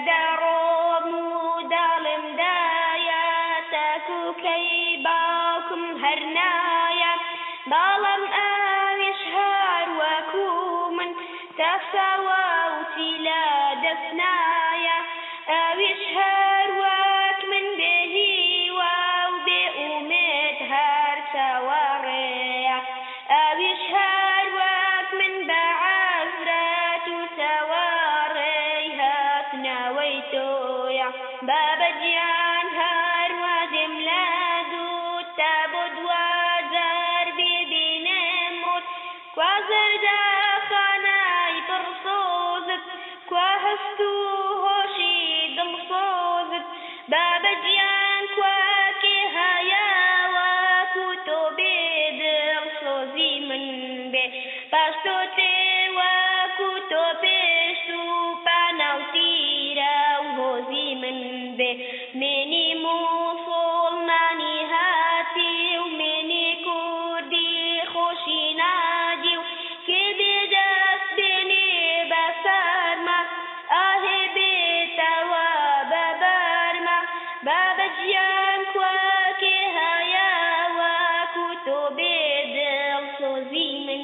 هەردا ڕۆم و داڵێمدایە تاکوکەی باوکم هەرنایە باڵم من بێ مێنی موسڵمانی هاتی و مێنی کوردی خۆشی نادی و کێ بێدەست بێنێ بە سەرمە ئاهێ بێتەوە بە بەرمە بابە گیان کواکێ هایاوەک و بێ دڵسۆزی من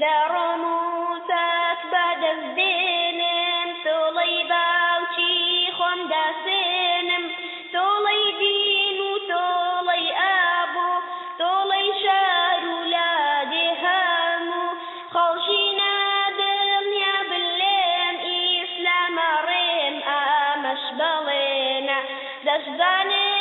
دار the Spanish.